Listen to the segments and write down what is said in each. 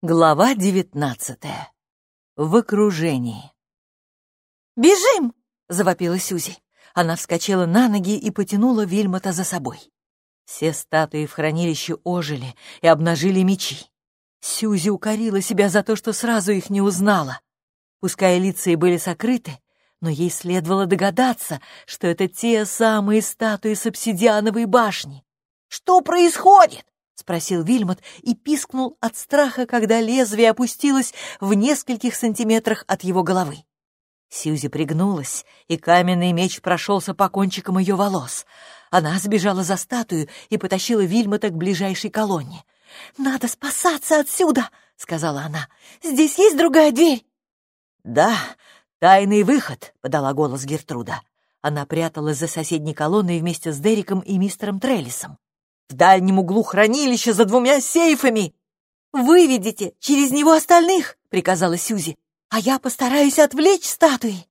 Глава девятнадцатая. В окружении. «Бежим!» — завопила Сюзи. Она вскочила на ноги и потянула Вильмота за собой. Все статуи в хранилище ожили и обнажили мечи. Сюзи укорила себя за то, что сразу их не узнала. Пускай лица и были сокрыты, но ей следовало догадаться, что это те самые статуи с обсидиановой башни. «Что происходит?» — спросил Вильмот и пискнул от страха, когда лезвие опустилось в нескольких сантиметрах от его головы. Сьюзи пригнулась, и каменный меч прошелся по кончикам ее волос. Она сбежала за статую и потащила Вильмота к ближайшей колонне. «Надо спасаться отсюда!» — сказала она. «Здесь есть другая дверь?» «Да, тайный выход!» — подала голос Гертруда. Она пряталась за соседней колонной вместе с Дериком и мистером Треллисом. В дальнем углу хранилища за двумя сейфами. «Выведите через него остальных!» — приказала Сюзи. «А я постараюсь отвлечь статуи!»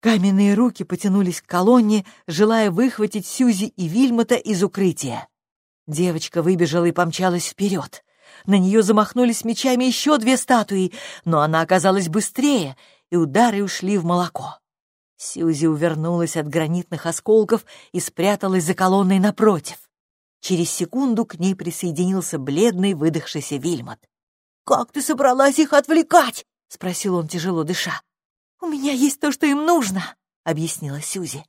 Каменные руки потянулись к колонне, желая выхватить Сюзи и Вильмота из укрытия. Девочка выбежала и помчалась вперед. На нее замахнулись мечами еще две статуи, но она оказалась быстрее, и удары ушли в молоко. Сьюзи увернулась от гранитных осколков и спряталась за колонной напротив. Через секунду к ней присоединился бледный, выдохшийся Вильмот. «Как ты собралась их отвлекать?» — спросил он, тяжело дыша. «У меня есть то, что им нужно», — объяснила Сюзи.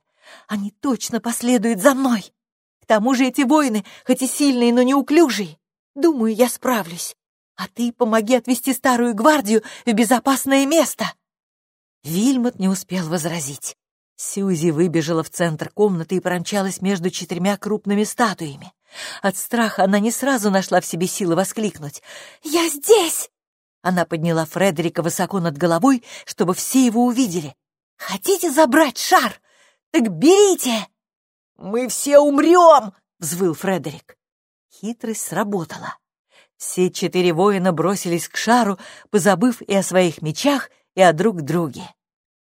«Они точно последуют за мной. К тому же эти воины, хоть и сильные, но неуклюжие. Думаю, я справлюсь. А ты помоги отвести старую гвардию в безопасное место». Вильмот не успел возразить. Сьюзи выбежала в центр комнаты и промчалась между четырьмя крупными статуями. От страха она не сразу нашла в себе силы воскликнуть. «Я здесь!» Она подняла Фредерика высоко над головой, чтобы все его увидели. «Хотите забрать шар? Так берите!» «Мы все умрем!» — взвыл Фредерик. Хитрость сработала. Все четыре воина бросились к шару, позабыв и о своих мечах, и о друг друге.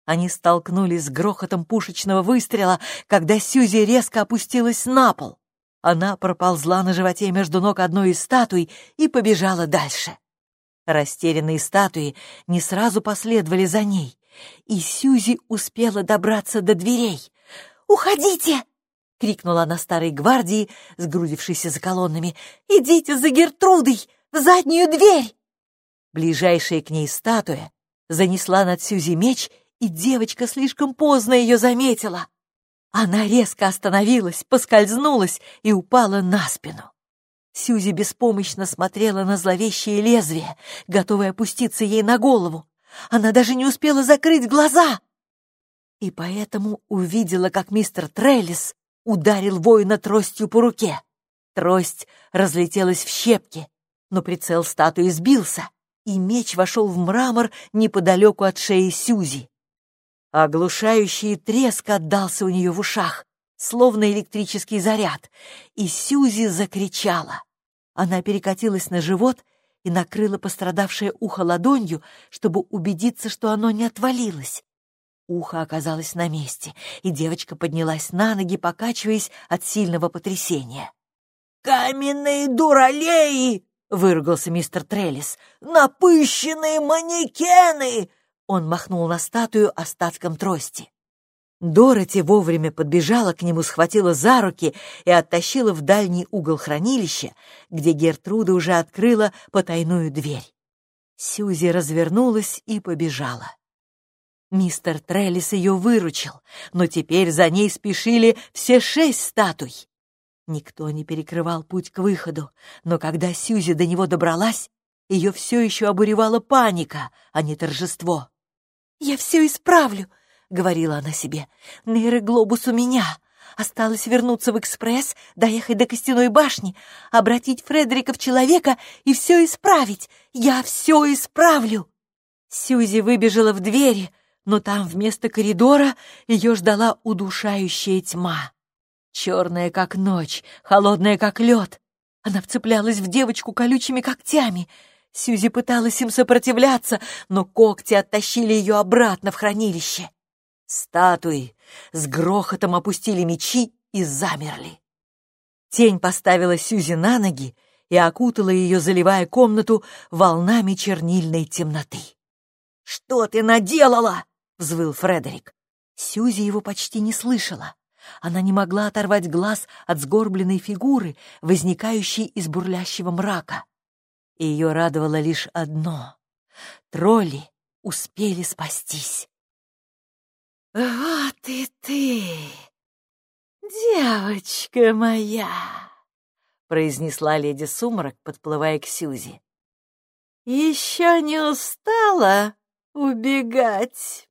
Они столкнулись с грохотом пушечного выстрела, когда Сьюзи резко опустилась на пол. Она проползла на животе между ног одной из статуй и побежала дальше. Растерянные статуи не сразу последовали за ней, и Сьюзи успела добраться до дверей. «Уходите!» — крикнула она старой гвардии, сгрудившейся за колоннами. «Идите за Гертрудой! В заднюю дверь!» Ближайшая к ней статуя занесла над Сьюзи меч, и девочка слишком поздно ее заметила. Она резко остановилась, поскользнулась и упала на спину. Сьюзи беспомощно смотрела на зловещее лезвие, готовое опуститься ей на голову. Она даже не успела закрыть глаза. И поэтому увидела, как мистер Треллис ударил воина тростью по руке. Трость разлетелась в щепки, но прицел статуи сбился, и меч вошел в мрамор неподалеку от шеи Сьюзи. Оглушающий треск отдался у нее в ушах, словно электрический заряд, и Сьюзи закричала. Она перекатилась на живот и накрыла пострадавшее ухо ладонью, чтобы убедиться, что оно не отвалилось. Ухо оказалось на месте, и девочка поднялась на ноги, покачиваясь от сильного потрясения. «Каменные дуралеи!» — выругался мистер Треллис. «Напыщенные манекены! Он махнул на статую остатком трости. Дороти вовремя подбежала к нему, схватила за руки и оттащила в дальний угол хранилища, где Гертруда уже открыла потайную дверь. Сьюзи развернулась и побежала. Мистер Треллис ее выручил, но теперь за ней спешили все шесть статуй. Никто не перекрывал путь к выходу, но когда Сьюзи до него добралась, ее все еще обуревала паника, а не торжество. «Я все исправлю», — говорила она себе. «Нейроглобус у меня. Осталось вернуться в экспресс, доехать до Костяной башни, обратить Фредерика в человека и все исправить. Я все исправлю». Сьюзи выбежала в двери, но там вместо коридора ее ждала удушающая тьма. Черная, как ночь, холодная, как лед. Она вцеплялась в девочку колючими когтями — Сьюзи пыталась им сопротивляться, но когти оттащили ее обратно в хранилище. Статуи с грохотом опустили мечи и замерли. Тень поставила Сьюзи на ноги и окутала ее, заливая комнату волнами чернильной темноты. «Что ты наделала?» — взвыл Фредерик. Сьюзи его почти не слышала. Она не могла оторвать глаз от сгорбленной фигуры, возникающей из бурлящего мрака. Ее радовало лишь одно — тролли успели спастись. «Вот и ты, девочка моя!» — произнесла леди Сумрак, подплывая к Сьюзи. «Еще не устала убегать?»